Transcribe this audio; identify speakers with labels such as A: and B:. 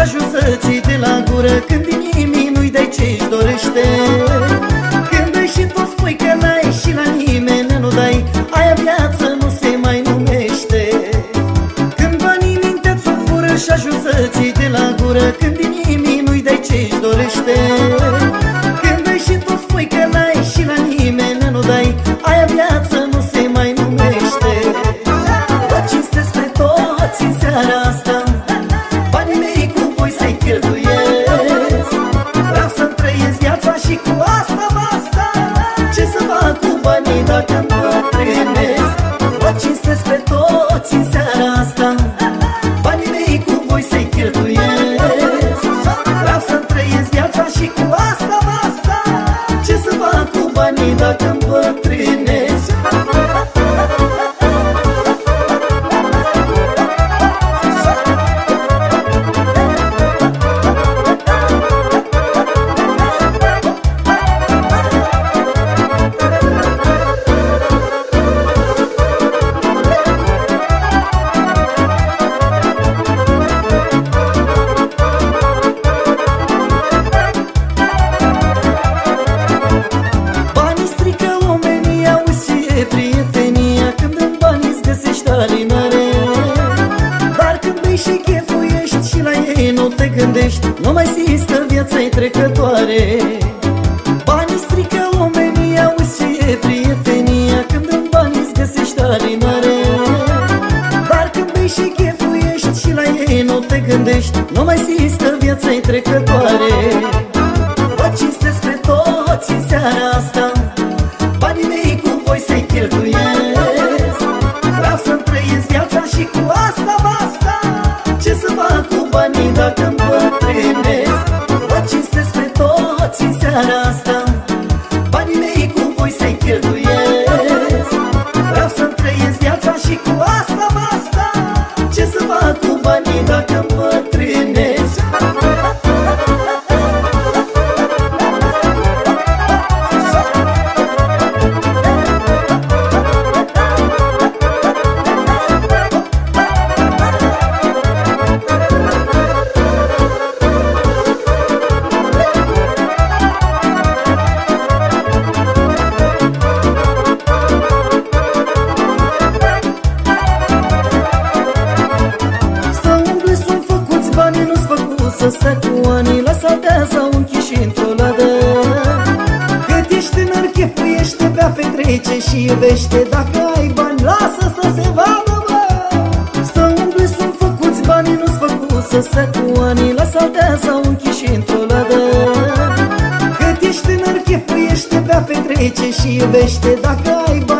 A: banii de la gură Când din nimic nu-i dai ce-și dorește. Când dai și tu spui că n-ai și la nimeni nu dai Aia viață nu se mai numește. Când banii mintea ți-o fură și ajung să de la gură Când din nimic nu-i dai ce-și dorește. Când dai și tu spui că n-ai și la nimeni nu dai pe toți în seara asta. Banii mei cu voi să-i cheltuiesc. Vreau să-mi trăiesc viața și cu asta basta. Ce să fac cu banii dacă gândești Nu mai simți că viața e trecătoare. Banii strică omenii, auzi și e prietenia Când în bani îți găsești alinare. Dar când bei și chefuiești și la ei nu te gândești Nu mai simți că viața e trecătoare. Vă cinstesc pe toți în seara asta Banii mei cu voi să-i cheltuiesc. Vreau să-mi trăiesc viața și cu asta basta. Ce să fac cu banii dacă cheltuiesc Vreau să-mi trăiesc viața și cu asta basta. Ce să fac cu banii dacă îmi bătrânesc tânăr, chefuiește, bea, petrece și iubește. Dacă ai bani, lasă să se vadă, bă. Să umble sunt făcuți banii, nu-s făcut să stai cu ani La saltea sau închiși într-o ladă Cât ești tânăr, chefuiește, bea, petrece și iubește. Dacă ai bani,